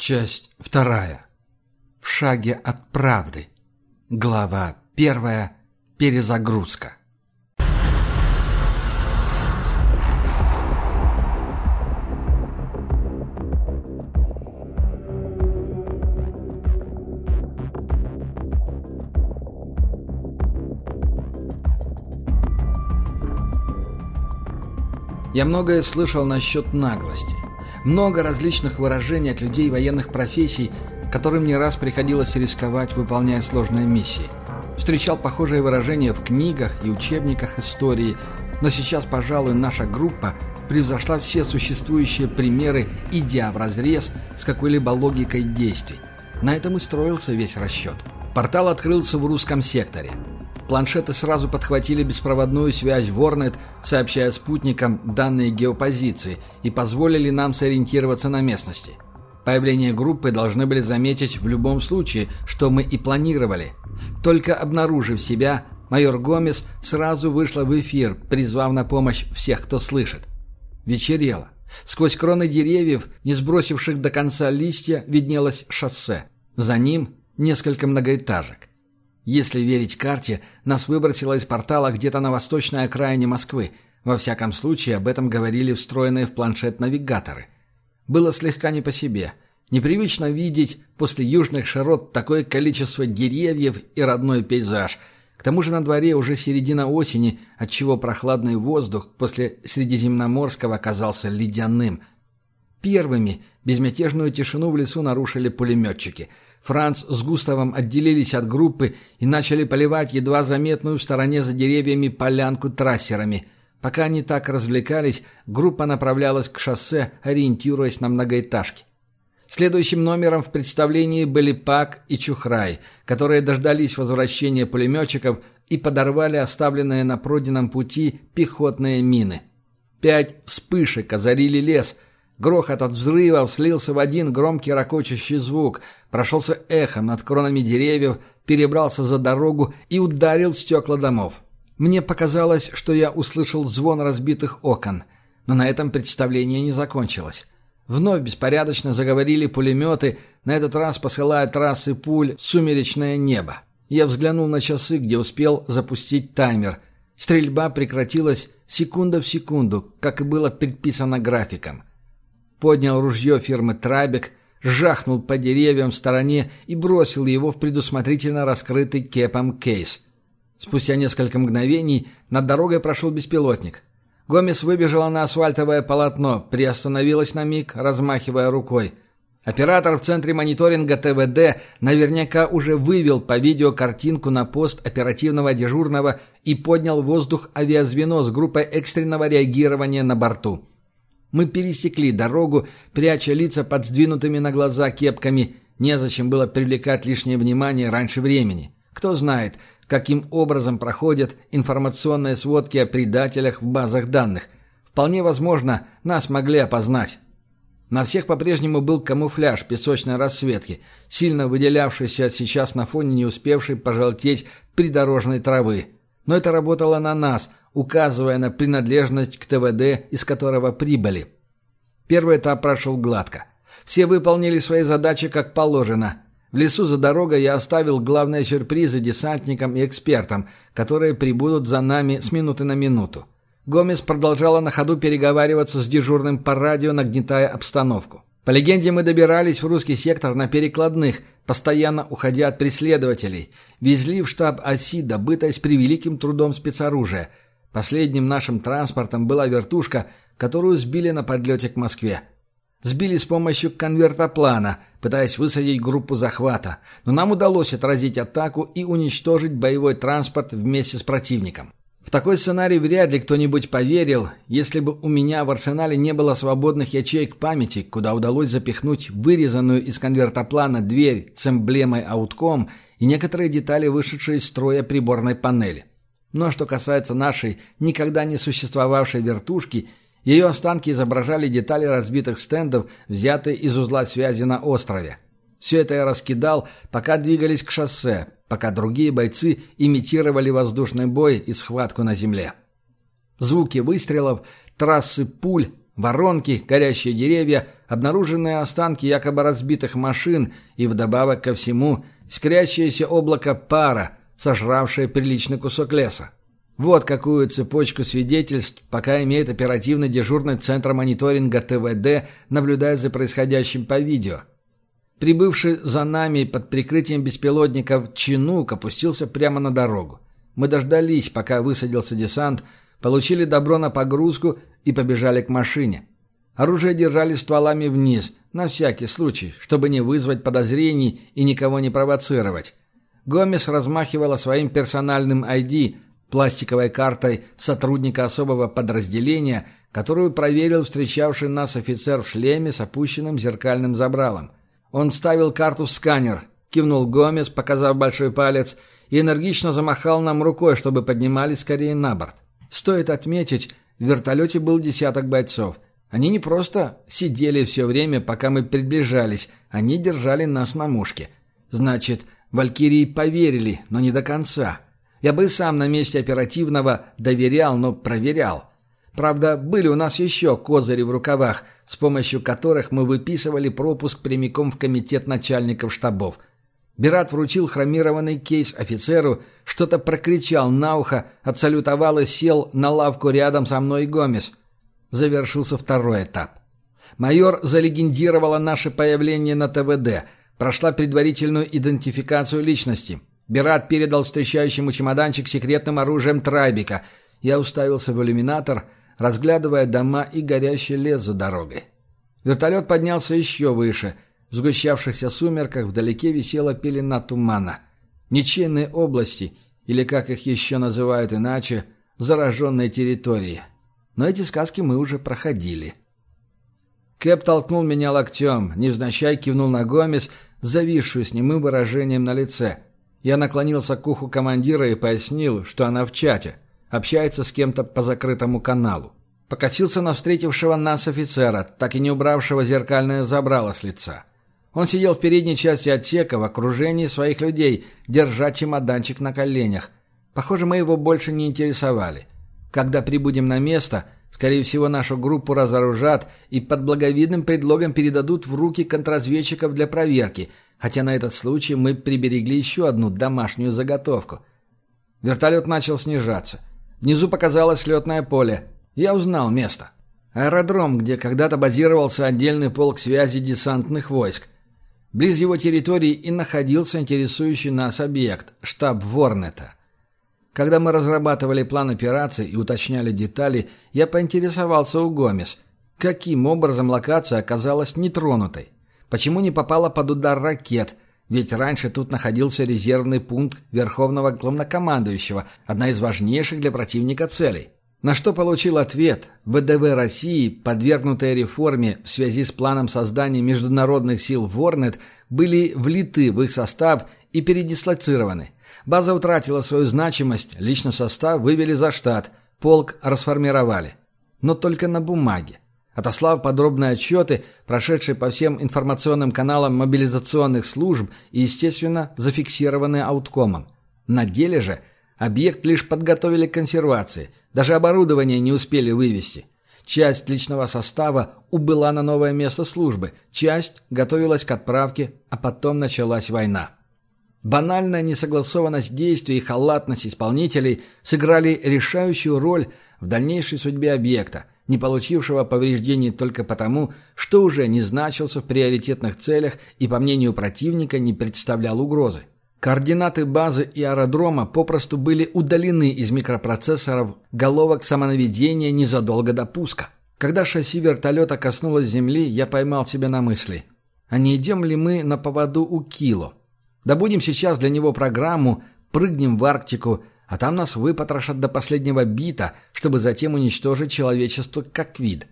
Часть вторая. В шаге от правды. Глава первая. Перезагрузка. Я многое слышал насчет наглости. Много различных выражений от людей военных профессий, которым не раз приходилось рисковать, выполняя сложные миссии. Встречал похожие выражения в книгах и учебниках истории, но сейчас, пожалуй, наша группа превзошла все существующие примеры, идя вразрез с какой-либо логикой действий. На этом и строился весь расчет. Портал открылся в русском секторе. Планшеты сразу подхватили беспроводную связь Ворнет, сообщая спутникам данные геопозиции и позволили нам сориентироваться на местности. Появление группы должны были заметить в любом случае, что мы и планировали. Только обнаружив себя, майор Гомес сразу вышла в эфир, призвав на помощь всех, кто слышит. Вечерело. Сквозь кроны деревьев, не сбросивших до конца листья, виднелось шоссе. За ним несколько многоэтажек. Если верить карте, нас выбросило из портала где-то на восточной окраине Москвы. Во всяком случае, об этом говорили встроенные в планшет навигаторы. Было слегка не по себе. Непривычно видеть после южных широт такое количество деревьев и родной пейзаж. К тому же на дворе уже середина осени, отчего прохладный воздух после Средиземноморского оказался ледяным. Первыми безмятежную тишину в лесу нарушили пулеметчики – Франц с Густавом отделились от группы и начали поливать едва заметную в стороне за деревьями полянку трассерами. Пока они так развлекались, группа направлялась к шоссе, ориентируясь на многоэтажки. Следующим номером в представлении были Пак и Чухрай, которые дождались возвращения пулеметчиков и подорвали оставленные на пройденном пути пехотные мины. Пять вспышек озарили лес – Грохот от взрывов слился в один громкий ракочущий звук, прошелся эхом над кронами деревьев, перебрался за дорогу и ударил стекла домов. Мне показалось, что я услышал звон разбитых окон, но на этом представление не закончилось. Вновь беспорядочно заговорили пулеметы, на этот раз посылая трассы пуль в сумеречное небо. Я взглянул на часы, где успел запустить таймер. Стрельба прекратилась секунда в секунду, как и было предписано графиком поднял ружье фирмы «Трабек», жахнул по деревьям в стороне и бросил его в предусмотрительно раскрытый кепом кейс. Спустя несколько мгновений над дорогой прошел беспилотник. Гомес выбежала на асфальтовое полотно, приостановилась на миг, размахивая рукой. Оператор в центре мониторинга ТВД наверняка уже вывел по видео картинку на пост оперативного дежурного и поднял в воздух авиазвено с группой экстренного реагирования на борту. Мы пересекли дорогу, пряча лица под сдвинутыми на глаза кепками. Незачем было привлекать лишнее внимание раньше времени. Кто знает, каким образом проходят информационные сводки о предателях в базах данных. Вполне возможно, нас могли опознать. На всех по-прежнему был камуфляж песочной расцветки, сильно выделявшийся сейчас на фоне не успевшей пожелтеть придорожной травы. Но это работало на нас, указывая на принадлежность к ТВД, из которого прибыли. Первый этап прошел гладко. Все выполнили свои задачи как положено. В лесу за дорогой я оставил главные сюрпризы десантникам и экспертам, которые прибудут за нами с минуты на минуту. Гомес продолжала на ходу переговариваться с дежурным по радио, нагнетая обстановку. По легенде, мы добирались в русский сектор на перекладных, постоянно уходя от преследователей. Везли в штаб оси добытое с превеликим трудом спецоружие – Последним нашим транспортом была вертушка, которую сбили на подлете к Москве. Сбили с помощью конвертоплана, пытаясь высадить группу захвата, но нам удалось отразить атаку и уничтожить боевой транспорт вместе с противником. В такой сценарий вряд ли кто-нибудь поверил, если бы у меня в арсенале не было свободных ячеек памяти, куда удалось запихнуть вырезанную из конвертоплана дверь с эмблемой «Аутком» и некоторые детали, вышедшие из строя приборной панели. Но что касается нашей никогда не существовавшей вертушки, ее останки изображали детали разбитых стендов, взятые из узла связи на острове. Все это я раскидал, пока двигались к шоссе, пока другие бойцы имитировали воздушный бой и схватку на земле. Звуки выстрелов, трассы пуль, воронки, горящие деревья обнаруженные останки якобы разбитых машин и вдобавок ко всему искрящееся облако пара, сожравшее приличный кусок леса. Вот какую цепочку свидетельств пока имеет оперативный дежурный центр мониторинга ТВД, наблюдая за происходящим по видео. Прибывший за нами под прикрытием беспилотников Чинук опустился прямо на дорогу. Мы дождались, пока высадился десант, получили добро на погрузку и побежали к машине. Оружие держали стволами вниз, на всякий случай, чтобы не вызвать подозрений и никого не провоцировать. Гомес размахивала своим персональным ID, пластиковой картой сотрудника особого подразделения, которую проверил встречавший нас офицер в шлеме с опущенным зеркальным забралом. Он вставил карту в сканер, кивнул Гомес, показав большой палец, и энергично замахал нам рукой, чтобы поднимались скорее на борт. Стоит отметить, в вертолете был десяток бойцов. Они не просто сидели все время, пока мы приближались, они держали нас на мушке. Значит, валькирии поверили, но не до конца. Я бы сам на месте оперативного доверял, но проверял. Правда, были у нас еще козыри в рукавах, с помощью которых мы выписывали пропуск прямиком в комитет начальников штабов. Бират вручил хромированный кейс офицеру, что-то прокричал на ухо, отсалютовал и сел на лавку рядом со мной Гомес. Завершился второй этап. Майор залегендировала наше появление на ТВД, прошла предварительную идентификацию личности. Бират передал встречающему чемоданчик секретным оружием Трайбика. Я уставился в иллюминатор — разглядывая дома и горящий лес за дорогой. Вертолет поднялся еще выше. В сгущавшихся сумерках вдалеке висела пелена тумана. Ничейные области, или как их еще называют иначе, зараженные территории. Но эти сказки мы уже проходили. Кэп толкнул меня локтем, невзначай кивнул на Гомес, зависшую с немым выражением на лице. Я наклонился к уху командира и пояснил, что она в чате — Общается с кем-то по закрытому каналу. Покатился на встретившего нас офицера, так и не убравшего зеркальное забрало с лица. Он сидел в передней части отсека в окружении своих людей, держа чемоданчик на коленях. Похоже, мы его больше не интересовали. Когда прибудем на место, скорее всего, нашу группу разоружат и под благовидным предлогом передадут в руки контрразведчиков для проверки, хотя на этот случай мы приберегли еще одну домашнюю заготовку. Вертолет начал снижаться. Внизу показалось летное поле. Я узнал место. Аэродром, где когда-то базировался отдельный полк связи десантных войск. Близ его территории и находился интересующий нас объект – штаб Ворнета. Когда мы разрабатывали план операции и уточняли детали, я поинтересовался у Гомес, каким образом локация оказалась нетронутой, почему не попала под удар ракет – ведь раньше тут находился резервный пункт Верховного Главнокомандующего, одна из важнейших для противника целей. На что получил ответ. ВДВ России, подвергнутые реформе в связи с планом создания международных сил Ворнет, были влиты в их состав и передислоцированы. База утратила свою значимость, личный состав вывели за штат, полк расформировали. Но только на бумаге. Отослав подробные отчеты, прошедшие по всем информационным каналам мобилизационных служб и, естественно, зафиксированные ауткомом. На деле же объект лишь подготовили к консервации, даже оборудование не успели вывести. Часть личного состава убыла на новое место службы, часть готовилась к отправке, а потом началась война. Банальная несогласованность действий и халатность исполнителей сыграли решающую роль в дальнейшей судьбе объекта, не получившего повреждений только потому, что уже не значился в приоритетных целях и, по мнению противника, не представлял угрозы. Координаты базы и аэродрома попросту были удалены из микропроцессоров головок самонаведения незадолго до пуска. Когда шасси вертолета коснулось земли, я поймал себя на мысли. А не идем ли мы на поводу у Кило? Добудем сейчас для него программу, прыгнем в Арктику, а там нас выпотрошат до последнего бита, чтобы затем уничтожить человечество как вид.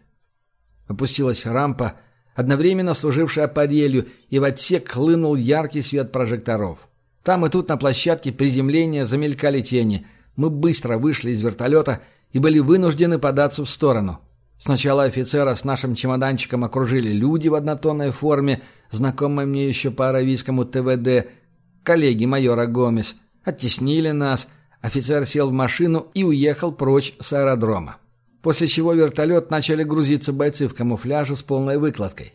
Опустилась рампа, одновременно служившая парелью, и в отсек хлынул яркий свет прожекторов. Там и тут на площадке приземления замелькали тени. Мы быстро вышли из вертолета и были вынуждены податься в сторону. Сначала офицера с нашим чемоданчиком окружили люди в однотонной форме, знакомые мне еще по аравийскому ТВД, коллеги майора Гомес. Оттеснили нас – Офицер сел в машину и уехал прочь с аэродрома. После чего вертолет начали грузиться бойцы в камуфляже с полной выкладкой.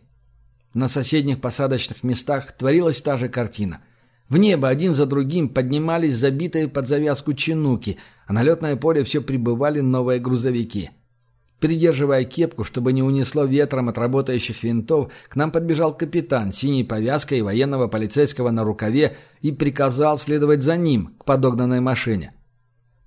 На соседних посадочных местах творилась та же картина. В небо один за другим поднимались забитые под завязку чинуки, а на летное поле все прибывали новые грузовики. Придерживая кепку, чтобы не унесло ветром от работающих винтов, к нам подбежал капитан синей повязкой военного полицейского на рукаве и приказал следовать за ним к подогнанной машине.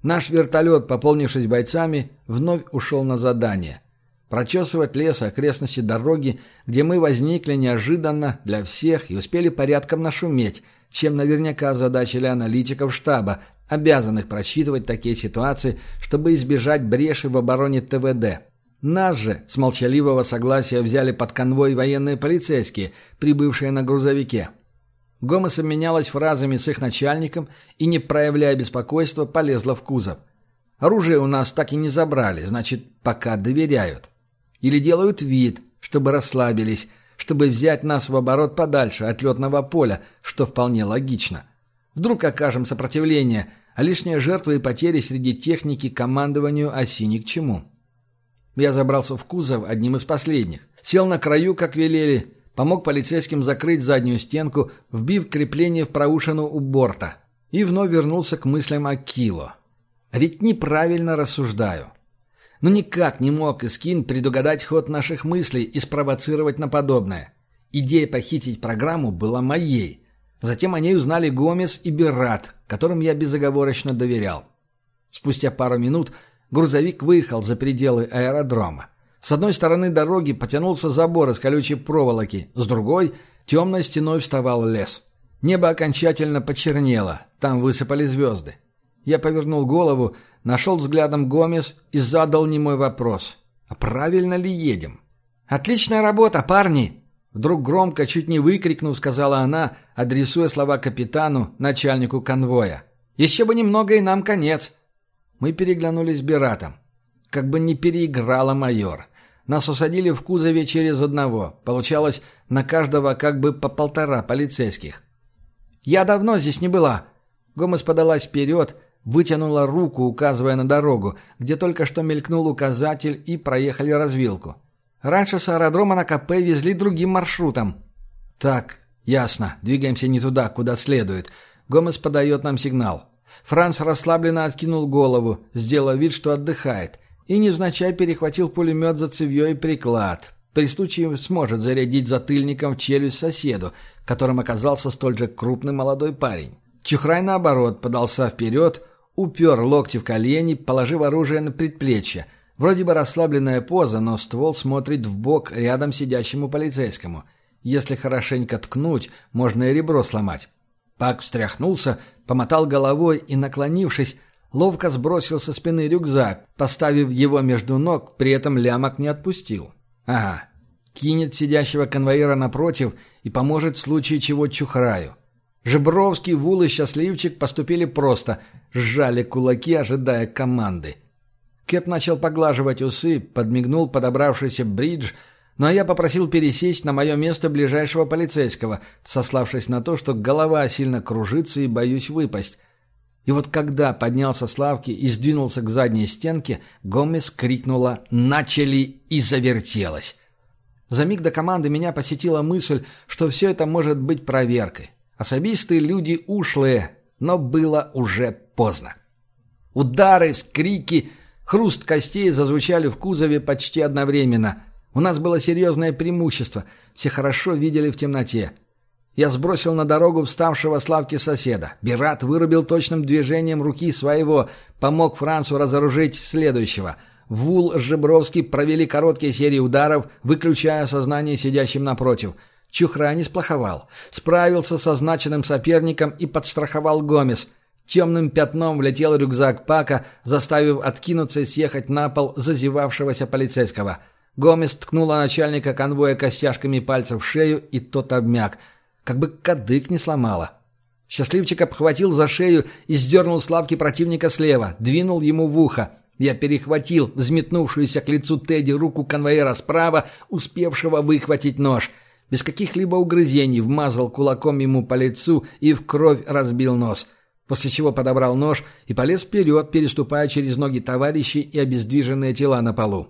Наш вертолет, пополнившись бойцами, вновь ушел на задание. Прочесывать лес окрестности дороги, где мы возникли неожиданно для всех и успели порядком нашуметь, чем наверняка озадачили аналитиков штаба, обязанных просчитывать такие ситуации, чтобы избежать бреши в обороне ТВД. Нас же с молчаливого согласия взяли под конвой военные полицейские, прибывшие на грузовике. Гомес обменялась фразами с их начальником и, не проявляя беспокойства, полезла в кузов. Оружие у нас так и не забрали, значит, пока доверяют. Или делают вид, чтобы расслабились, чтобы взять нас в оборот подальше от летного поля, что вполне логично. Вдруг окажем сопротивление, а лишние жертвы и потери среди техники командованию оси ни к чему. Я забрался в кузов одним из последних. Сел на краю, как велели, помог полицейским закрыть заднюю стенку, вбив крепление в проушину у борта. И вновь вернулся к мыслям о Кило. Ведь неправильно рассуждаю. Но никак не мог Искин предугадать ход наших мыслей и спровоцировать на подобное. Идея похитить программу была моей – Затем о ней узнали Гомес и Беррат, которым я безоговорочно доверял. Спустя пару минут грузовик выехал за пределы аэродрома. С одной стороны дороги потянулся забор из колючей проволоки, с другой — темной стеной вставал лес. Небо окончательно почернело, там высыпали звезды. Я повернул голову, нашел взглядом Гомес и задал немой вопрос. «А правильно ли едем?» «Отличная работа, парни!» Вдруг громко, чуть не выкрикнув, сказала она, адресуя слова капитану, начальнику конвоя. «Еще бы немного, и нам конец!» Мы переглянулись с Биратом. Как бы не переиграла майор. Нас усадили в кузове через одного. Получалось, на каждого как бы по полтора полицейских. «Я давно здесь не была!» Гомес подалась вперед, вытянула руку, указывая на дорогу, где только что мелькнул указатель, и проехали развилку. Раньше с аэродрома на КП везли другим маршрутом. Так, ясно. Двигаемся не туда, куда следует. Гомес подает нам сигнал. Франц расслабленно откинул голову, сделав вид, что отдыхает, и невзначай перехватил пулемет за цевьё и приклад. При случае сможет зарядить затыльником в челюсть соседу, которым оказался столь же крупный молодой парень. Чухрай, наоборот, подался вперед, упер локти в колени, положив оружие на предплечье, Вроде бы расслабленная поза, но ствол смотрит в бок рядом сидящему полицейскому. Если хорошенько ткнуть, можно и ребро сломать. Пак встряхнулся, помотал головой и, наклонившись, ловко сбросил со спины рюкзак, поставив его между ног, при этом лямок не отпустил. Ага, кинет сидящего конвоира напротив и поможет в случае чего чухраю. Жебровский, Вул и Счастливчик поступили просто, сжали кулаки, ожидая команды. Кэп начал поглаживать усы, подмигнул подобравшийся бридж, ну а я попросил пересесть на мое место ближайшего полицейского, сославшись на то, что голова сильно кружится и боюсь выпасть. И вот когда поднялся с лавки и сдвинулся к задней стенке, Гомес крикнула «Начали!» и завертелась. За миг до команды меня посетила мысль, что все это может быть проверкой. Особистые люди ушлые, но было уже поздно. Удары, вскрики — Хруст костей зазвучали в кузове почти одновременно. У нас было серьезное преимущество. Все хорошо видели в темноте. Я сбросил на дорогу вставшего с лавки соседа. Бират вырубил точным движением руки своего, помог Францу разоружить следующего. Вул с Жебровский провели короткие серии ударов, выключая сознание сидящим напротив. Чухра не сплоховал. Справился со значенным соперником и подстраховал Гомес. Темным пятном влетел рюкзак Пака, заставив откинуться и съехать на пол зазевавшегося полицейского. Гомес ткнула начальника конвоя костяшками пальцев в шею, и тот обмяк. Как бы кадык не сломала. Счастливчик обхватил за шею и сдернул с лавки противника слева, двинул ему в ухо. Я перехватил взметнувшуюся к лицу Тедди руку конвоира справа, успевшего выхватить нож. Без каких-либо угрызений вмазал кулаком ему по лицу и в кровь разбил нос после чего подобрал нож и полез вперед, переступая через ноги товарищей и обездвиженные тела на полу.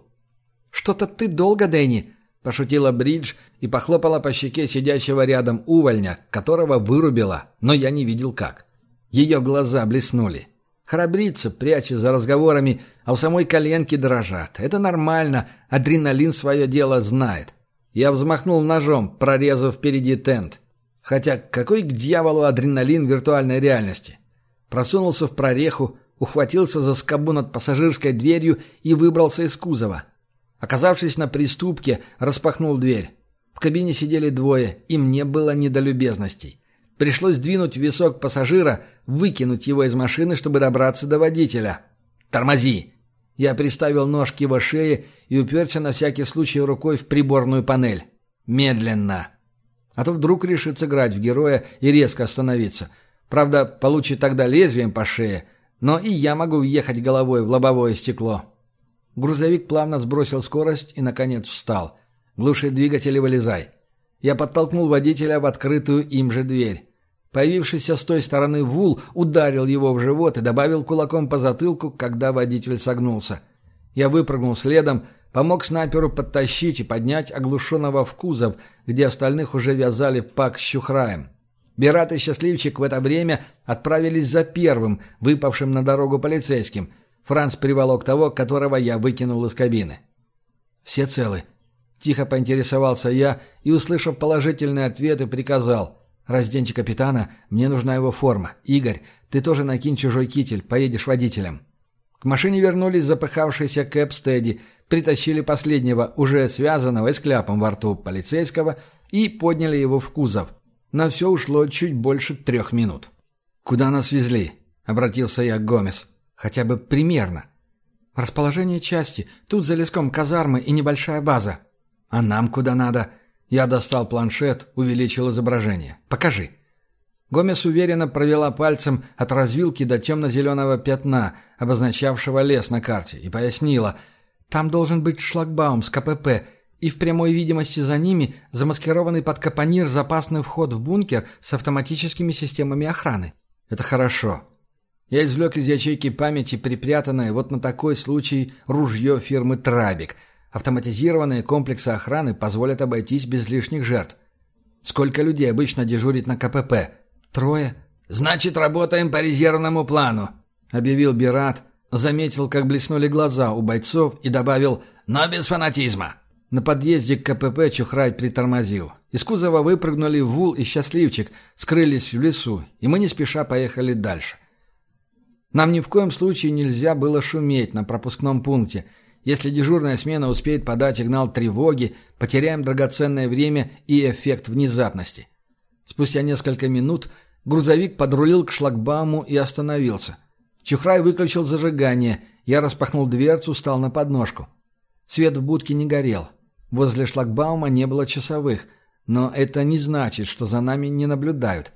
«Что-то ты долго, Дэнни!» — пошутила Бридж и похлопала по щеке сидящего рядом увольня, которого вырубила, но я не видел как. Ее глаза блеснули. Храбрится, пряча за разговорами, а у самой коленки дрожат. Это нормально, адреналин свое дело знает. Я взмахнул ножом, прорезав впереди тент. Хотя какой к дьяволу адреналин виртуальной реальности? Просунулся в прореху, ухватился за скобу над пассажирской дверью и выбрался из кузова. Оказавшись на приступке, распахнул дверь. В кабине сидели двое, и мне было не до любезностей. Пришлось двинуть висок пассажира, выкинуть его из машины, чтобы добраться до водителя. «Тормози!» Я приставил нож к его шее и уперся на всякий случай рукой в приборную панель. «Медленно!» А то вдруг решит сыграть в героя и резко остановиться. Правда, получит тогда лезвием по шее, но и я могу въехать головой в лобовое стекло. Грузовик плавно сбросил скорость и, наконец, встал. «Глуши двигатель и вылезай». Я подтолкнул водителя в открытую им же дверь. Появившийся с той стороны Вул ударил его в живот и добавил кулаком по затылку, когда водитель согнулся. Я выпрыгнул следом, помог снайперу подтащить и поднять оглушенного в кузов, где остальных уже вязали пак с чухраем. Берат и Счастливчик в это время отправились за первым, выпавшим на дорогу полицейским. Франц приволок того, которого я выкинул из кабины. «Все целы?» Тихо поинтересовался я и, услышав положительный ответ, и приказал. «Разденьте капитана, мне нужна его форма. Игорь, ты тоже накинь чужой китель, поедешь водителем». К машине вернулись запыхавшиеся Кэп Стеди, притащили последнего, уже связанного и с кляпом во рту полицейского, и подняли его в кузов. На все ушло чуть больше трех минут. «Куда нас везли?» — обратился я к Гомес. «Хотя бы примерно». «Расположение части. Тут за леском казармы и небольшая база». «А нам куда надо?» Я достал планшет, увеличил изображение. «Покажи». Гомес уверенно провела пальцем от развилки до темно-зеленого пятна, обозначавшего лес на карте, и пояснила. «Там должен быть шлагбаум с КПП, и в прямой видимости за ними замаскированный под капонир запасный вход в бункер с автоматическими системами охраны». «Это хорошо». Я извлек из ячейки памяти припрятанное вот на такой случай ружье фирмы «Трабик», Автоматизированные комплексы охраны позволят обойтись без лишних жертв. Сколько людей обычно дежурит на КПП? Трое. Значит, работаем по резервному плану, объявил Бират, заметил, как блеснули глаза у бойцов и добавил «но без фанатизма». На подъезде к КПП Чухрай притормозил. Из кузова выпрыгнули Вул и Счастливчик, скрылись в лесу, и мы не спеша поехали дальше. Нам ни в коем случае нельзя было шуметь на пропускном пункте – если дежурная смена успеет подать сигнал тревоги, потеряем драгоценное время и эффект внезапности. Спустя несколько минут грузовик подрулил к шлагбауму и остановился. Чухрай выключил зажигание, я распахнул дверцу, стал на подножку. Свет в будке не горел. Возле шлагбаума не было часовых, но это не значит, что за нами не наблюдают.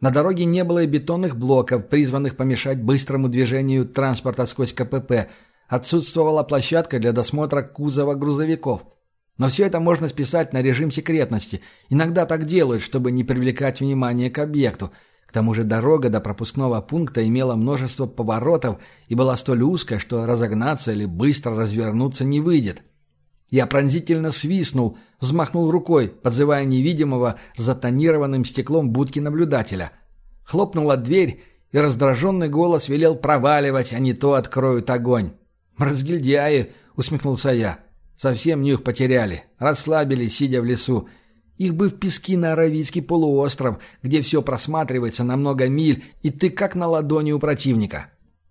На дороге не было и бетонных блоков, призванных помешать быстрому движению транспорта сквозь КПП – Отсутствовала площадка для досмотра кузова грузовиков. Но все это можно списать на режим секретности. Иногда так делают, чтобы не привлекать внимание к объекту. К тому же дорога до пропускного пункта имела множество поворотов и была столь узкая, что разогнаться или быстро развернуться не выйдет. Я пронзительно свистнул, взмахнул рукой, подзывая невидимого за тонированным стеклом будки наблюдателя. Хлопнула дверь, и раздраженный голос велел проваливать, а не то откроют огонь. «Разгильдяи!» — усмехнулся я. «Совсем нюх потеряли. Расслабились, сидя в лесу. Их бы в пески на Аравийский полуостров, где все просматривается на много миль, и ты как на ладони у противника».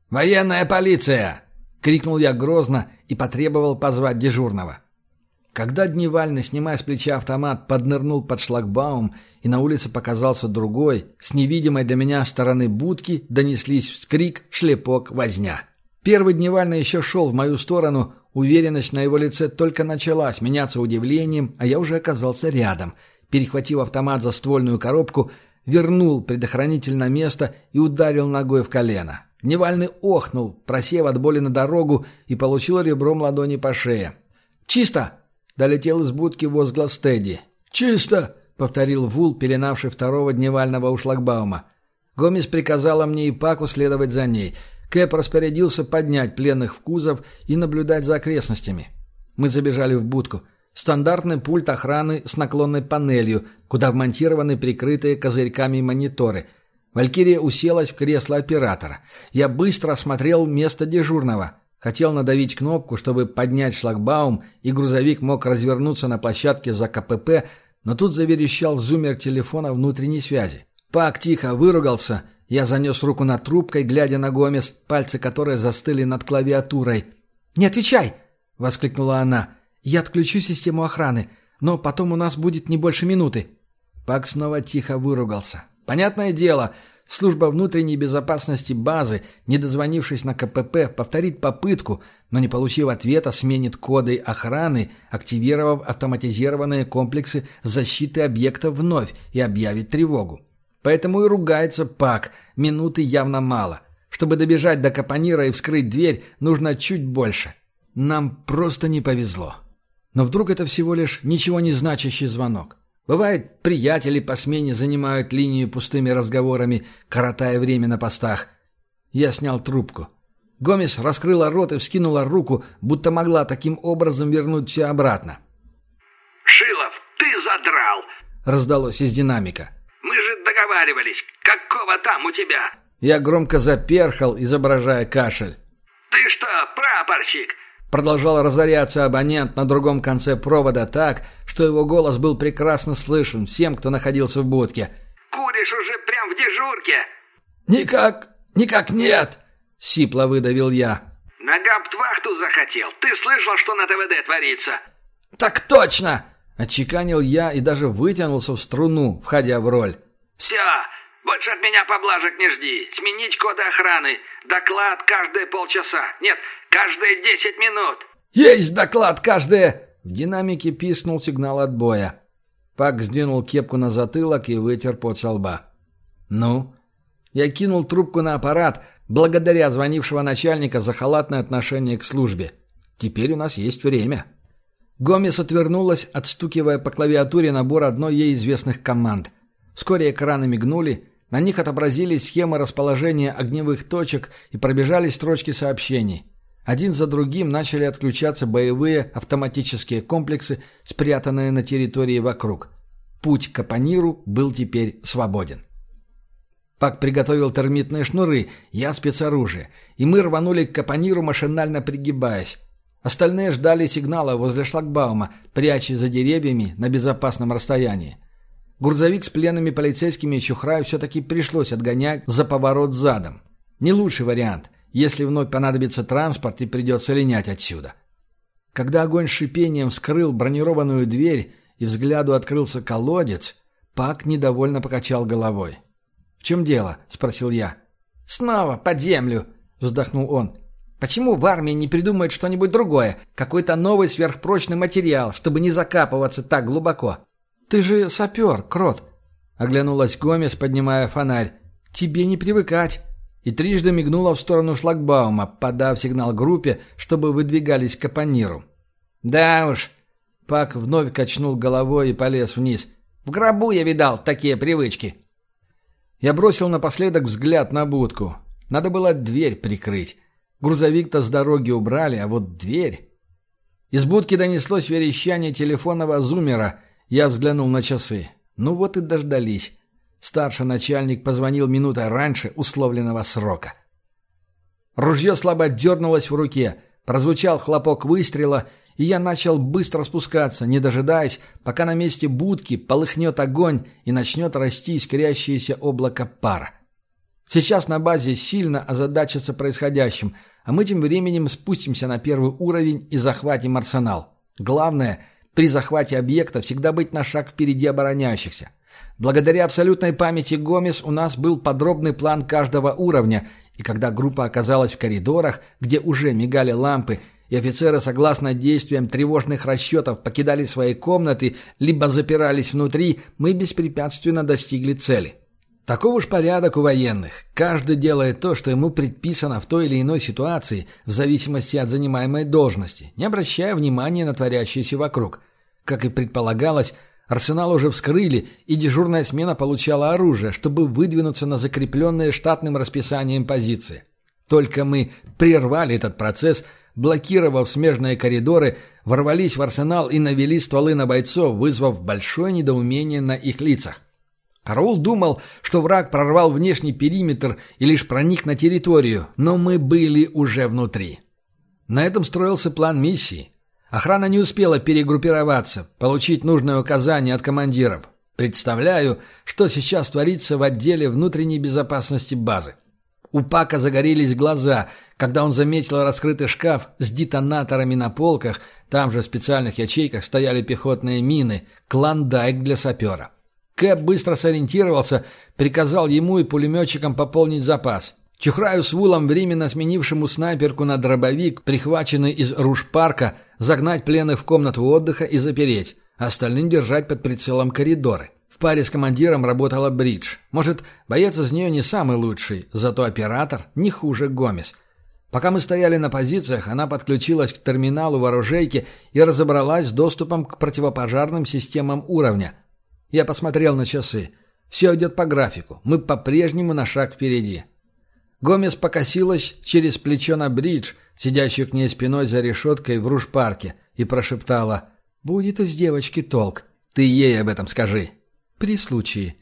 «Военная полиция!» — крикнул я грозно и потребовал позвать дежурного. Когда Дневальный, снимая с плеча автомат, поднырнул под шлагбаум, и на улице показался другой, с невидимой для меня стороны будки донеслись вскрик, шлепок, возня. Первый дневальный еще шел в мою сторону, уверенность на его лице только началась меняться удивлением, а я уже оказался рядом. Перехватив автомат за ствольную коробку, вернул предохранитель на место и ударил ногой в колено. Дневальный охнул, просев от боли на дорогу, и получил ребром ладони по шее. «Чисто!» — долетел из будки возглас Тедди. «Чисто!» — повторил Вул, пеленавший второго дневального у шлагбаума. Гомес приказала мне и Паку следовать за ней — Кэп распорядился поднять пленных в кузов и наблюдать за окрестностями. Мы забежали в будку. Стандартный пульт охраны с наклонной панелью, куда вмонтированы прикрытые козырьками мониторы. Валькирия уселась в кресло оператора. Я быстро осмотрел место дежурного. Хотел надавить кнопку, чтобы поднять шлагбаум, и грузовик мог развернуться на площадке за КПП, но тут заверещал зуммер телефона внутренней связи. Пак тихо выругался. Я занес руку над трубкой, глядя на Гомес, пальцы которой застыли над клавиатурой. «Не отвечай!» — воскликнула она. Я отключу систему охраны, но потом у нас будет не больше минуты». Пак снова тихо выругался. «Понятное дело, служба внутренней безопасности базы, не дозвонившись на КПП, повторит попытку, но не получив ответа, сменит коды охраны, активировав автоматизированные комплексы защиты объекта вновь и объявит тревогу. Поэтому и ругается Пак, минуты явно мало. Чтобы добежать до Капонира и вскрыть дверь, нужно чуть больше. Нам просто не повезло. Но вдруг это всего лишь ничего не значащий звонок. Бывает, приятели по смене занимают линию пустыми разговорами, коротая время на постах. Я снял трубку. Гомес раскрыла рот и вскинула руку, будто могла таким образом вернуть все обратно. «Шилов, ты задрал!» — раздалось из динамика. «Мы же договаривались. Какого там у тебя?» Я громко заперхал, изображая кашель. «Ты что, прапорщик? Продолжал разоряться абонент на другом конце провода так, что его голос был прекрасно слышен всем, кто находился в будке. «Куришь уже прям в дежурке?» «Никак, никак нет!» — сипло выдавил я. «На гауптвахту захотел. Ты слышал, что на ТВД творится?» «Так точно!» — отчеканил я и даже вытянулся в струну, входя в роль. «Все, больше от меня поблажек не жди. Сменить коды охраны. Доклад каждые полчаса. Нет, каждые десять минут. Есть доклад каждые... В динамике писнул сигнал отбоя. Пак сдвинул кепку на затылок и вытер пот со лба. «Ну?» Я кинул трубку на аппарат, благодаря звонившего начальника за халатное отношение к службе. Теперь у нас есть время. Гомес отвернулась, отстукивая по клавиатуре набор одной ей известных команд. Вскоре экраны мигнули, на них отобразились схемы расположения огневых точек и пробежали строчки сообщений. Один за другим начали отключаться боевые автоматические комплексы, спрятанные на территории вокруг. Путь к Апаниру был теперь свободен. Пак приготовил термитные шнуры, я спецоружие, и мы рванули к Капониру, машинально пригибаясь. Остальные ждали сигнала возле шлагбаума, прячась за деревьями на безопасном расстоянии. Грузовик с пленными полицейскими и Чухраю все-таки пришлось отгонять за поворот задом. Не лучший вариант, если вновь понадобится транспорт и придется линять отсюда. Когда огонь шипением вскрыл бронированную дверь и взгляду открылся колодец, Пак недовольно покачал головой. «В чем дело?» — спросил я. «Снова под землю!» — вздохнул он. «Почему в армии не придумают что-нибудь другое? Какой-то новый сверхпрочный материал, чтобы не закапываться так глубоко?» «Ты же сапер, крот!» — оглянулась Гомес, поднимая фонарь. «Тебе не привыкать!» И трижды мигнула в сторону шлагбаума, подав сигнал группе, чтобы выдвигались к Апаниру. «Да уж!» — Пак вновь качнул головой и полез вниз. «В гробу я видал такие привычки!» Я бросил напоследок взгляд на будку. Надо было дверь прикрыть. Грузовик-то с дороги убрали, а вот дверь... Из будки донеслось верещание телефонного зумера — я взглянул на часы. Ну вот и дождались. Старший начальник позвонил минутой раньше условленного срока. Ружье слабо дернулось в руке. Прозвучал хлопок выстрела, и я начал быстро спускаться, не дожидаясь, пока на месте будки полыхнет огонь и начнет расти искрящееся облако пара. Сейчас на базе сильно озадачатся происходящим, а мы тем временем спустимся на первый уровень и захватим арсенал. Главное — при захвате объекта всегда быть на шаг впереди обороняющихся. Благодаря абсолютной памяти Гомес у нас был подробный план каждого уровня, и когда группа оказалась в коридорах, где уже мигали лампы, и офицеры, согласно действиям тревожных расчетов, покидали свои комнаты, либо запирались внутри, мы беспрепятственно достигли цели. Таков уж порядок у военных. Каждый делает то, что ему предписано в той или иной ситуации, в зависимости от занимаемой должности, не обращая внимания на творящееся вокруг. Как и предполагалось, арсенал уже вскрыли, и дежурная смена получала оружие, чтобы выдвинуться на закрепленные штатным расписанием позиции. Только мы прервали этот процесс, блокировав смежные коридоры, ворвались в арсенал и навели стволы на бойцов, вызвав большое недоумение на их лицах. Караул думал, что враг прорвал внешний периметр и лишь проник на территорию, но мы были уже внутри. На этом строился план миссии. Охрана не успела перегруппироваться, получить нужное указание от командиров. Представляю, что сейчас творится в отделе внутренней безопасности базы. У Пака загорелись глаза, когда он заметил раскрытый шкаф с детонаторами на полках, там же в специальных ячейках стояли пехотные мины, клондайк для сапера. Кэп быстро сориентировался, приказал ему и пулеметчикам пополнить запас. Чухраю с Вулом, временно сменившему снайперку на дробовик, прихваченный из руш-парка, загнать пленных в комнату отдыха и запереть, остальным держать под прицелом коридоры. В паре с командиром работала Бридж. Может, боец из нее не самый лучший, зато оператор не хуже Гомес. Пока мы стояли на позициях, она подключилась к терминалу вооружейки и разобралась с доступом к противопожарным системам уровня. Я посмотрел на часы. Все идет по графику. Мы по-прежнему на шаг впереди. Гомес покосилась через плечо на Бридж, сидящую к ней спиной за решеткой в Руж-парке, и прошептала «Будет из девочки толк. Ты ей об этом скажи». «При случае».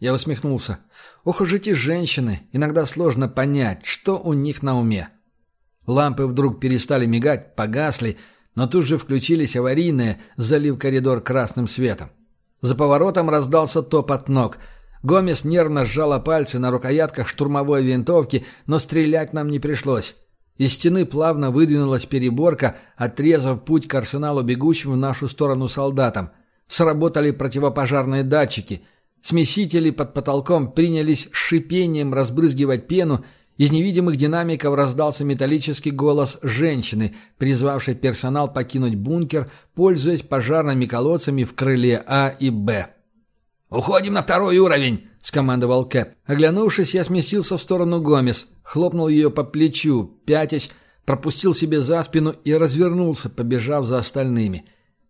Я усмехнулся. «Ох уж эти женщины, иногда сложно понять, что у них на уме». Лампы вдруг перестали мигать, погасли, но тут же включились аварийные, залив коридор красным светом. За поворотом раздался топот ног. Гомес нервно сжала пальцы на рукоятках штурмовой винтовки, но стрелять нам не пришлось. Из стены плавно выдвинулась переборка, отрезав путь к арсеналу бегущим в нашу сторону солдатам. Сработали противопожарные датчики. Смесители под потолком принялись шипением разбрызгивать пену, из невидимых динамиков раздался металлический голос женщины, призвавшей персонал покинуть бункер, пользуясь пожарными колодцами в крыле А и Б. «Уходим на второй уровень!» — скомандовал Кэп. Оглянувшись, я сместился в сторону Гомес, хлопнул ее по плечу, пятясь, пропустил себе за спину и развернулся, побежав за остальными.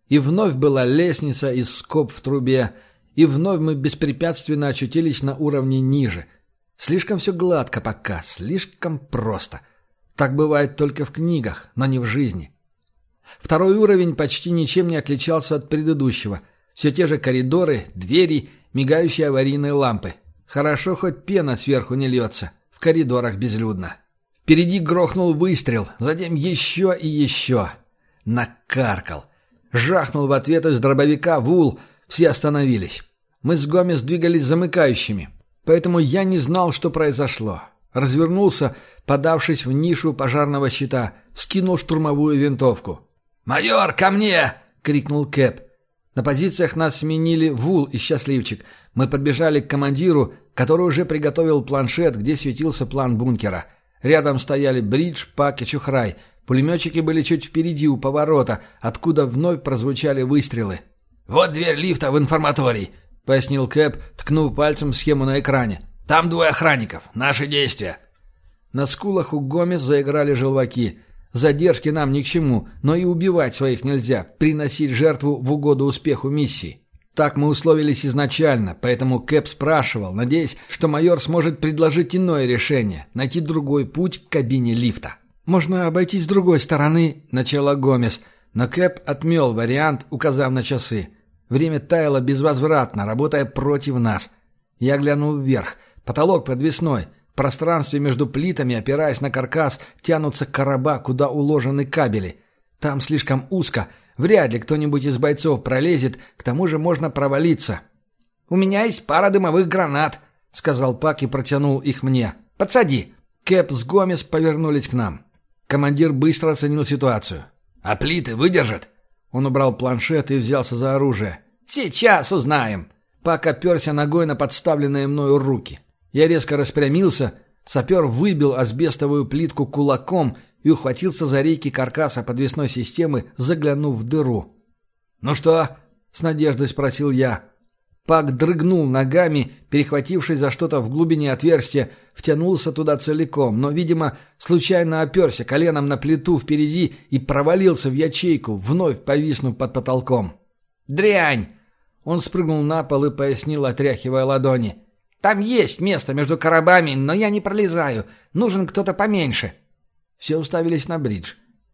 И вновь была лестница из скоб в трубе, и вновь мы беспрепятственно очутились на уровне ниже. Слишком все гладко пока, слишком просто. Так бывает только в книгах, но не в жизни. Второй уровень почти ничем не отличался от предыдущего. Все те же коридоры, двери, мигающие аварийные лампы. Хорошо, хоть пена сверху не льется. В коридорах безлюдно. Впереди грохнул выстрел, затем еще и еще. Накаркал. Жахнул в ответ из дробовика Вул. Все остановились. Мы с Гомес двигались замыкающими. Поэтому я не знал, что произошло. Развернулся, подавшись в нишу пожарного щита, скинул штурмовую винтовку. «Майор, ко мне!» — крикнул Кэп. На позициях нас сменили Вул и Счастливчик. Мы подбежали к командиру, который уже приготовил планшет, где светился план бункера. Рядом стояли Бридж, Пак и Чухрай. Пулеметчики были чуть впереди у поворота, откуда вновь прозвучали выстрелы. «Вот дверь лифта в информаторий», — пояснил Кэп, ткнув пальцем схему на экране. «Там двое охранников. Наши действия». На скулах у Гомес заиграли желваки — Задержки нам ни к чему, но и убивать своих нельзя, приносить жертву в угоду успеху миссии. Так мы условились изначально, поэтому Кэп спрашивал, надеясь, что майор сможет предложить иное решение, найти другой путь к кабине лифта. «Можно обойтись с другой стороны», — начала Гомес, но Кэп отмел вариант, указав на часы. Время таяло безвозвратно, работая против нас. Я глянул вверх. Потолок подвесной — пространстве между плитами, опираясь на каркас, тянутся короба, куда уложены кабели. Там слишком узко, вряд ли кто-нибудь из бойцов пролезет, к тому же можно провалиться. «У меня есть пара дымовых гранат», — сказал Пак и протянул их мне. «Подсади». Кэп с Гомес повернулись к нам. Командир быстро оценил ситуацию. «А плиты выдержат?» Он убрал планшет и взялся за оружие. «Сейчас узнаем». Пак оперся ногой на подставленные мною руки. Я резко распрямился, сапер выбил асбестовую плитку кулаком и ухватился за рейки каркаса подвесной системы, заглянув в дыру. «Ну что?» — с надеждой спросил я. Пак дрыгнул ногами, перехватившись за что-то в глубине отверстия, втянулся туда целиком, но, видимо, случайно оперся коленом на плиту впереди и провалился в ячейку, вновь повиснув под потолком. «Дрянь!» Он спрыгнул на пол и пояснил, отряхивая ладони. Там есть место между коробами, но я не пролезаю. Нужен кто-то поменьше». Все уставились на бридж.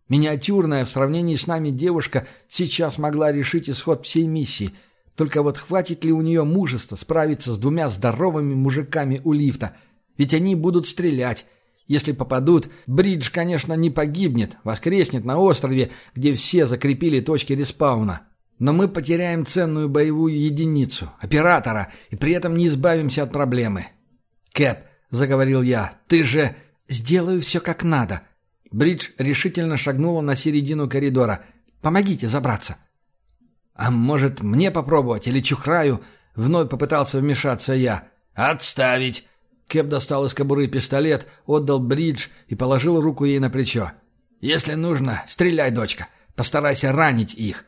Миниатюрная в сравнении с нами девушка сейчас могла решить исход всей миссии. Только вот хватит ли у нее мужества справиться с двумя здоровыми мужиками у лифта? Ведь они будут стрелять. Если попадут, Бридж, конечно, не погибнет, воскреснет на острове, где все закрепили точки респауна. Но мы потеряем ценную боевую единицу, оператора, и при этом не избавимся от проблемы. «Кэп», — заговорил я, — «ты же...» «Сделаю все как надо», Бридж решительно шагнула на середину коридора. «Помогите забраться». «А может, мне попробовать или Чухраю?» Вновь попытался вмешаться я. «Отставить!» Кэп достал из кобуры пистолет, отдал Бридж и положил руку ей на плечо. «Если нужно, стреляй, дочка. Постарайся ранить их».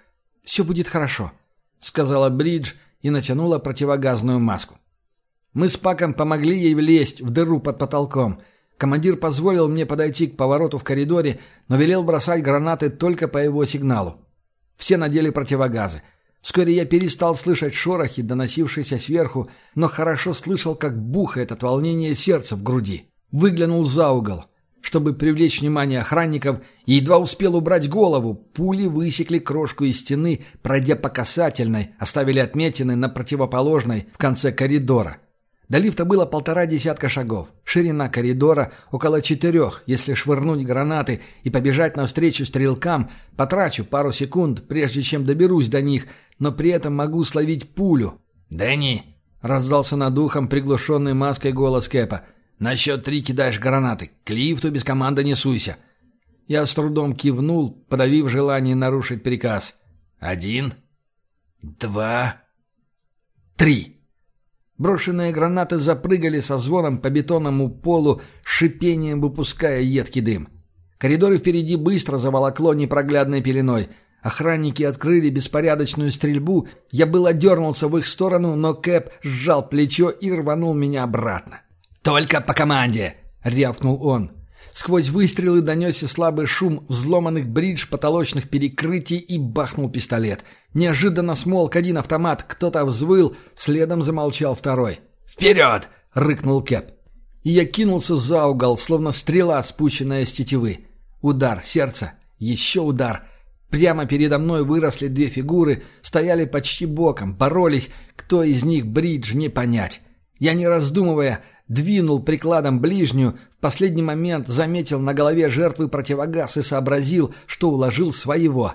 «Все будет хорошо», — сказала Бридж и натянула противогазную маску. Мы с Паком помогли ей влезть в дыру под потолком — Командир позволил мне подойти к повороту в коридоре, но велел бросать гранаты только по его сигналу. Все надели противогазы. Вскоре я перестал слышать шорохи, доносившиеся сверху, но хорошо слышал, как бухает от волнения сердце в груди. Выглянул за угол, чтобы привлечь внимание охранников, едва успел убрать голову. Пули высекли крошку из стены, пройдя по касательной, оставили отметины на противоположной в конце коридора. До лифта было полтора десятка шагов. Ширина коридора около четырех. Если швырнуть гранаты и побежать навстречу стрелкам, потрачу пару секунд, прежде чем доберусь до них, но при этом могу словить пулю. «Дэнни!» — раздался над ухом приглушенный маской голос Кэпа. «На счет три кидаешь гранаты. К лифту без команды не суйся». Я с трудом кивнул, подавив желание нарушить приказ. «Один, два, три». Брошенные гранаты запрыгали со звоном по бетонному полу, шипением выпуская едкий дым. Коридоры впереди быстро заволокло непроглядной пеленой. Охранники открыли беспорядочную стрельбу. Я было дернулся в их сторону, но Кэп сжал плечо и рванул меня обратно. «Только по команде!» — рявкнул он. Сквозь выстрелы донесся слабый шум взломанных бридж потолочных перекрытий и бахнул пистолет. Неожиданно смолк один автомат, кто-то взвыл, следом замолчал второй. «Вперед!» — рыкнул Кэп. И я кинулся за угол, словно стрела, спущенная с тетивы. Удар, сердце, еще удар. Прямо передо мной выросли две фигуры, стояли почти боком, боролись, кто из них бридж, не понять. Я, не раздумывая, двинул прикладом ближнюю, в последний момент заметил на голове жертвы противогаз и сообразил, что уложил своего.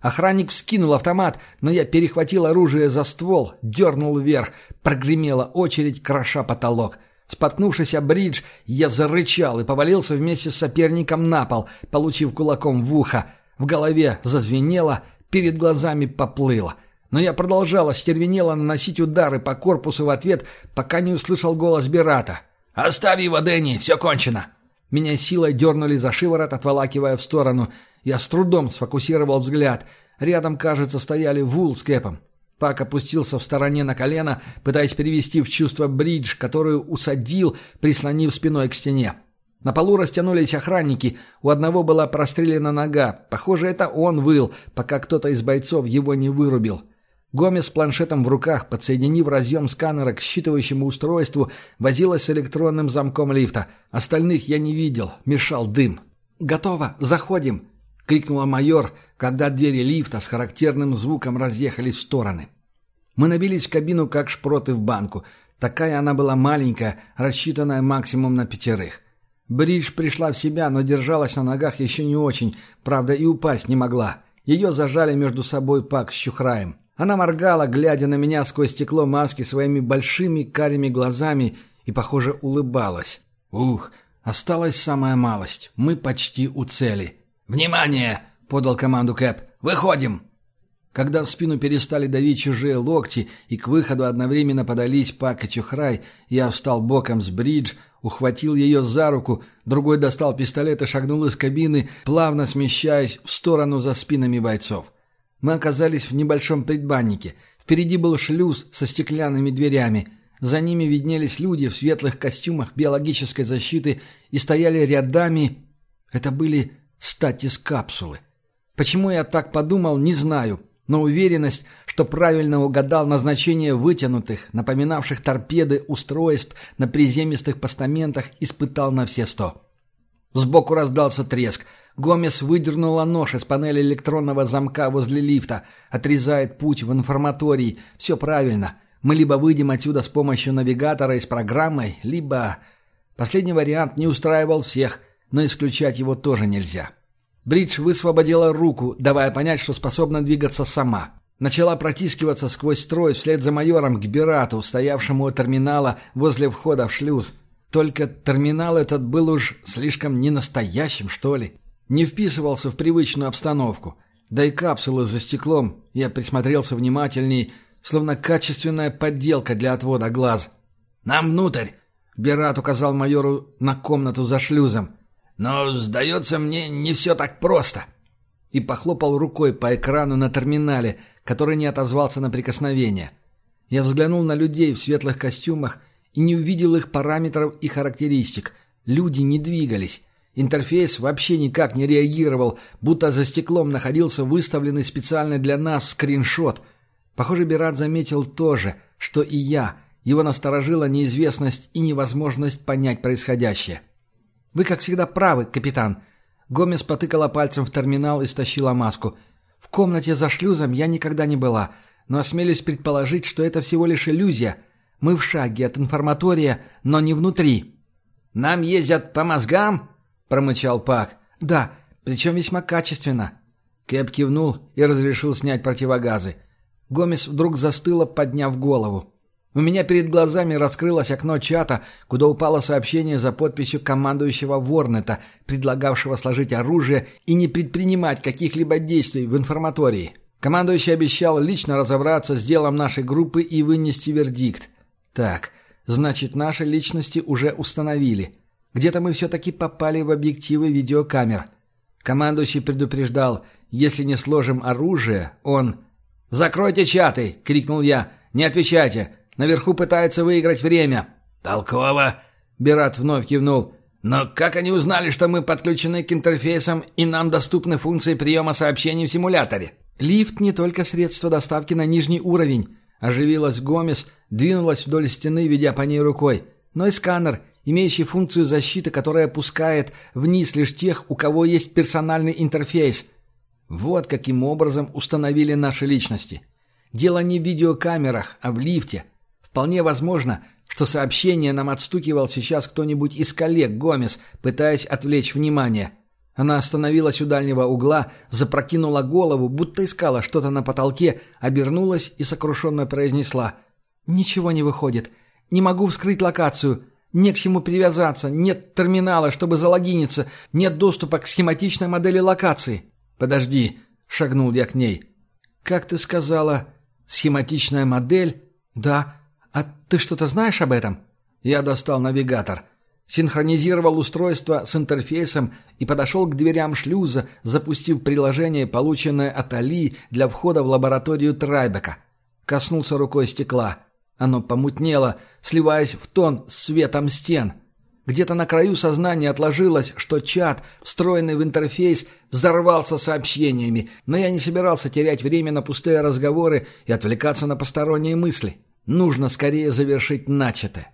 Охранник вскинул автомат, но я перехватил оружие за ствол, дернул вверх, прогремела очередь, кроша потолок. Споткнувшись о бридж, я зарычал и повалился вместе с соперником на пол, получив кулаком в ухо. В голове зазвенело, перед глазами поплыло. Но я продолжал остервенело наносить удары по корпусу в ответ, пока не услышал голос Берата. «Оставь его, Дэнни, все кончено!» Меня силой дернули за шиворот, отволакивая в сторону. Я с трудом сфокусировал взгляд. Рядом, кажется, стояли Вул с Кэпом. Пак опустился в стороне на колено, пытаясь перевести в чувство бридж, которую усадил, прислонив спиной к стене. На полу растянулись охранники, у одного была прострелена нога. Похоже, это он выл, пока кто-то из бойцов его не вырубил. Гомес с планшетом в руках, подсоединив разъем сканера к считывающему устройству, возилась с электронным замком лифта. Остальных я не видел, мешал дым. «Готово, заходим!» — крикнула майор, когда двери лифта с характерным звуком разъехались в стороны. Мы набились в кабину, как шпроты в банку. Такая она была маленькая, рассчитанная максимум на пятерых. Бридж пришла в себя, но держалась на ногах еще не очень, правда и упасть не могла. Ее зажали между собой Пак с Чухраем. Она моргала, глядя на меня сквозь стекло маски своими большими карими глазами и, похоже, улыбалась. Ух, осталась самая малость. Мы почти у цели. «Внимание!» — подал команду Кэп. «Выходим!» Когда в спину перестали давить чужие локти и к выходу одновременно подались Пак и Чухрай, я встал боком с бридж, ухватил ее за руку, другой достал пистолет и шагнул из кабины, плавно смещаясь в сторону за спинами бойцов. Мы оказались в небольшом предбаннике. Впереди был шлюз со стеклянными дверями. За ними виднелись люди в светлых костюмах биологической защиты и стояли рядами. Это были статис-капсулы. Почему я так подумал, не знаю, но уверенность, что правильно угадал назначение вытянутых, напоминавших торпеды устройств на приземистых постаментах, испытал на все сто. Сбоку раздался треск. Гомес выдернула нож из панели электронного замка возле лифта. Отрезает путь в информаторий. Все правильно. Мы либо выйдем отсюда с помощью навигатора и с программой, либо... Последний вариант не устраивал всех, но исключать его тоже нельзя. Бридж высвободила руку, давая понять, что способна двигаться сама. Начала протискиваться сквозь строй вслед за майором к Бирату, стоявшему у терминала возле входа в шлюз. Только терминал этот был уж слишком ненастоящим, что ли. Не вписывался в привычную обстановку. Да и капсулы за стеклом, я присмотрелся внимательней, словно качественная подделка для отвода глаз. «Нам внутрь!» — Бират указал майору на комнату за шлюзом. «Но, сдается мне, не все так просто!» И похлопал рукой по экрану на терминале, который не отозвался на прикосновение. Я взглянул на людей в светлых костюмах и не увидел их параметров и характеристик. Люди не двигались. Интерфейс вообще никак не реагировал, будто за стеклом находился выставленный специально для нас скриншот. Похоже, Бират заметил то же, что и я. Его насторожила неизвестность и невозможность понять происходящее. «Вы, как всегда, правы, капитан». Гомес потыкала пальцем в терминал и стащила маску. «В комнате за шлюзом я никогда не была, но осмелюсь предположить, что это всего лишь иллюзия. Мы в шаге от информатория, но не внутри». «Нам ездят по мозгам?» — промычал Пак. «Да, причем весьма качественно». Кэп кивнул и разрешил снять противогазы. Гомес вдруг застыла, подняв голову. У меня перед глазами раскрылось окно чата, куда упало сообщение за подписью командующего Ворнета, предлагавшего сложить оружие и не предпринимать каких-либо действий в информатории. Командующий обещал лично разобраться с делом нашей группы и вынести вердикт. Так, значит, наши личности уже установили. Где-то мы все-таки попали в объективы видеокамер. Командующий предупреждал, если не сложим оружие, он... «Закройте чаты!» — крикнул я. «Не отвечайте! Наверху пытается выиграть время!» «Толково!» — Бират вновь кивнул. «Но как они узнали, что мы подключены к интерфейсам и нам доступны функции приема сообщений в симуляторе?» «Лифт не только средство доставки на нижний уровень», — оживилась Гомес, двинулась вдоль стены, ведя по ней рукой. «Но и сканер — имеющий функцию защиты, которая опускает вниз лишь тех, у кого есть персональный интерфейс. Вот каким образом установили наши личности. Дело не в видеокамерах, а в лифте. Вполне возможно, что сообщение нам отстукивал сейчас кто-нибудь из коллег Гомес, пытаясь отвлечь внимание. Она остановилась у дальнего угла, запрокинула голову, будто искала что-то на потолке, обернулась и сокрушенно произнесла. «Ничего не выходит. Не могу вскрыть локацию. Не к чему привязаться, нет терминала, чтобы залогиниться, нет доступа к схематичной модели локации. «Подожди», — шагнул я к ней. «Как ты сказала, схематичная модель?» «Да. А ты что-то знаешь об этом?» Я достал навигатор. Синхронизировал устройство с интерфейсом и подошел к дверям шлюза, запустив приложение, полученное от Али для входа в лабораторию Трайбека. Коснулся рукой стекла. Оно помутнело, сливаясь в тон с светом стен. Где-то на краю сознания отложилось, что чат, встроенный в интерфейс, взорвался сообщениями, но я не собирался терять время на пустые разговоры и отвлекаться на посторонние мысли. Нужно скорее завершить начатое.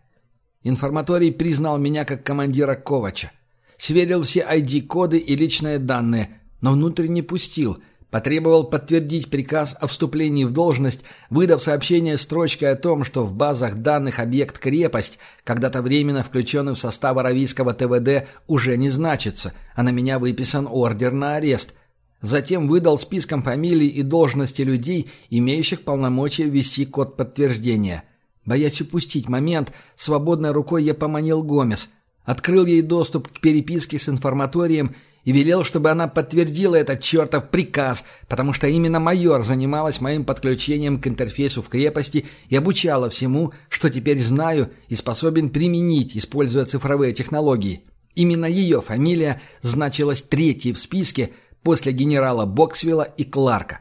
Информаторий признал меня как командира Ковача. Сверил все ID-коды и личные данные, но внутрь не пустил – Потребовал подтвердить приказ о вступлении в должность, выдав сообщение строчкой о том, что в базах данных объект «Крепость», когда-то временно включенный в состав Аравийского ТВД, уже не значится, а на меня выписан ордер на арест. Затем выдал списком фамилий и должности людей, имеющих полномочия ввести код подтверждения. Боясь упустить момент, свободной рукой я поманил Гомес. Открыл ей доступ к переписке с информаторием и велел, чтобы она подтвердила этот чертов приказ, потому что именно майор занималась моим подключением к интерфейсу в крепости и обучала всему, что теперь знаю и способен применить, используя цифровые технологии. Именно ее фамилия значилась третьей в списке после генерала Боксвилла и Кларка.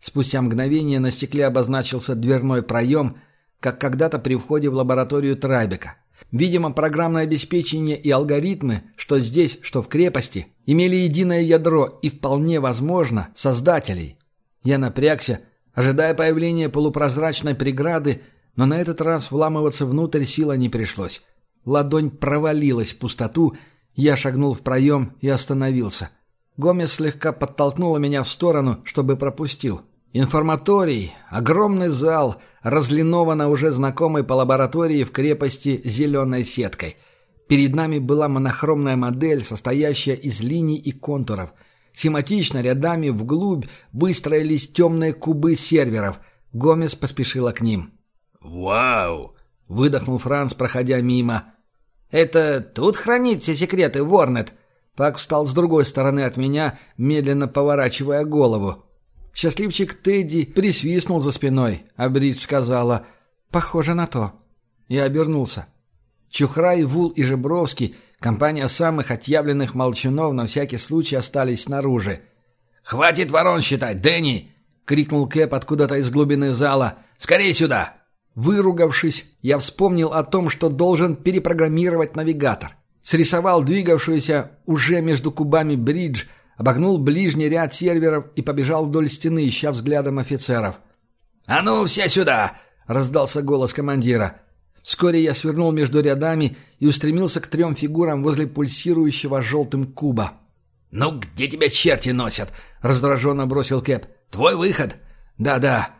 Спустя мгновение на стекле обозначился дверной проем, как когда-то при входе в лабораторию Трайбека. Видимо, программное обеспечение и алгоритмы, что здесь, что в крепости, имели единое ядро и, вполне возможно, создателей. Я напрягся, ожидая появления полупрозрачной преграды, но на этот раз вламываться внутрь сила не пришлось. Ладонь провалилась в пустоту, я шагнул в проем и остановился. Гомес слегка подтолкнула меня в сторону, чтобы пропустил. Информаторий, огромный зал, разлиновано уже знакомой по лаборатории в крепости зеленой сеткой. Перед нами была монохромная модель, состоящая из линий и контуров. Схематично рядами вглубь выстроились темные кубы серверов. Гомес поспешила к ним. «Вау!» — выдохнул Франц, проходя мимо. «Это тут хранит все секреты Ворнет?» Пак встал с другой стороны от меня, медленно поворачивая голову. Счастливчик Тедди присвистнул за спиной, а Бридж сказала «Похоже на то». Я обернулся. Чухрай, Вул и Жебровский, компания самых отъявленных молчунов, на всякий случай остались снаружи. «Хватит ворон считать, Дэнни!» — крикнул Кэп откуда-то из глубины зала. «Скорей сюда!» Выругавшись, я вспомнил о том, что должен перепрограммировать навигатор. Срисовал двигавшуюся уже между кубами бридж, обогнул ближний ряд серверов и побежал вдоль стены, ища взглядом офицеров. «А ну, все сюда!» — раздался голос командира. Вскоре я свернул между рядами и устремился к трем фигурам возле пульсирующего желтым куба. «Ну, где тебя черти носят?» — раздраженно бросил Кэп. «Твой выход?» «Да-да».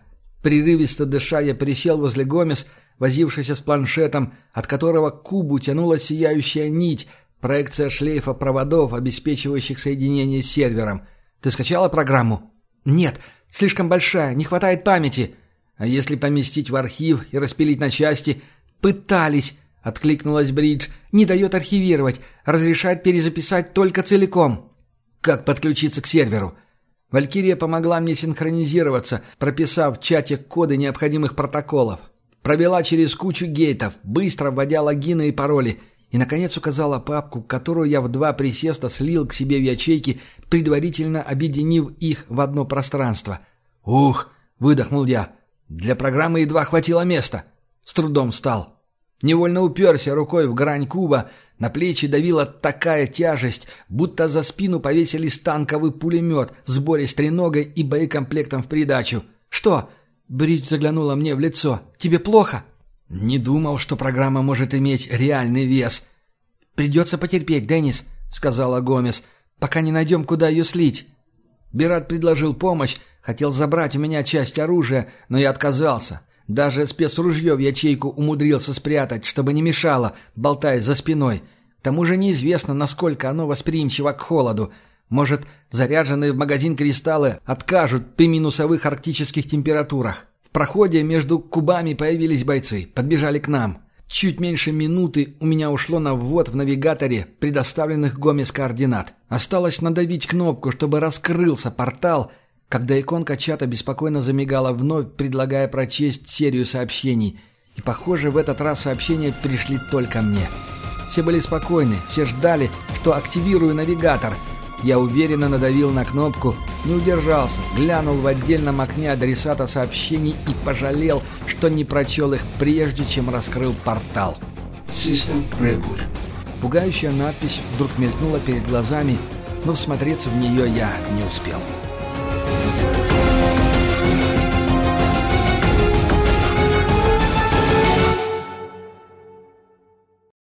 Прерывисто дыша, я пересел возле Гомес, возившийся с планшетом, от которого к кубу тянула сияющая нить, Проекция шлейфа проводов, обеспечивающих соединение с сервером. Ты скачала программу? Нет, слишком большая, не хватает памяти. А если поместить в архив и распилить на части? Пытались, откликнулась Бридж. Не дает архивировать, разрешает перезаписать только целиком. Как подключиться к серверу? Валькирия помогла мне синхронизироваться, прописав в чате коды необходимых протоколов. Провела через кучу гейтов, быстро вводя логины и пароли – и, наконец, указала папку, которую я в два присеста слил к себе в ячейки, предварительно объединив их в одно пространство. «Ух!» — выдохнул я. «Для программы едва хватило места». С трудом встал. Невольно уперся рукой в грань куба, на плечи давила такая тяжесть, будто за спину повесили станковый пулемет в сборе с треногой и боекомплектом в придачу. «Что?» — Бридж заглянула мне в лицо. «Тебе плохо?» «Не думал, что программа может иметь реальный вес». «Придется потерпеть, Деннис», — сказала Гомес, — «пока не найдем, куда ее слить». Бират предложил помощь, хотел забрать у меня часть оружия, но я отказался. Даже спецружье в ячейку умудрился спрятать, чтобы не мешало, болтаясь за спиной. К тому же неизвестно, насколько оно восприимчиво к холоду. Может, заряженные в магазин кристаллы откажут при минусовых арктических температурах проходе между кубами появились бойцы, подбежали к нам. Чуть меньше минуты у меня ушло на ввод в навигаторе предоставленных Гомес координат. Осталось надавить кнопку, чтобы раскрылся портал, когда иконка чата беспокойно замигала вновь, предлагая прочесть серию сообщений. И, похоже, в этот раз сообщения пришли только мне. Все были спокойны, все ждали, что активирую навигатор — я уверенно надавил на кнопку, не удержался, глянул в отдельном окне адресата сообщений и пожалел, что не прочел их прежде, чем раскрыл портал. System Reboot. Пугающая надпись вдруг мелькнула перед глазами, но всмотреться в нее я не успел.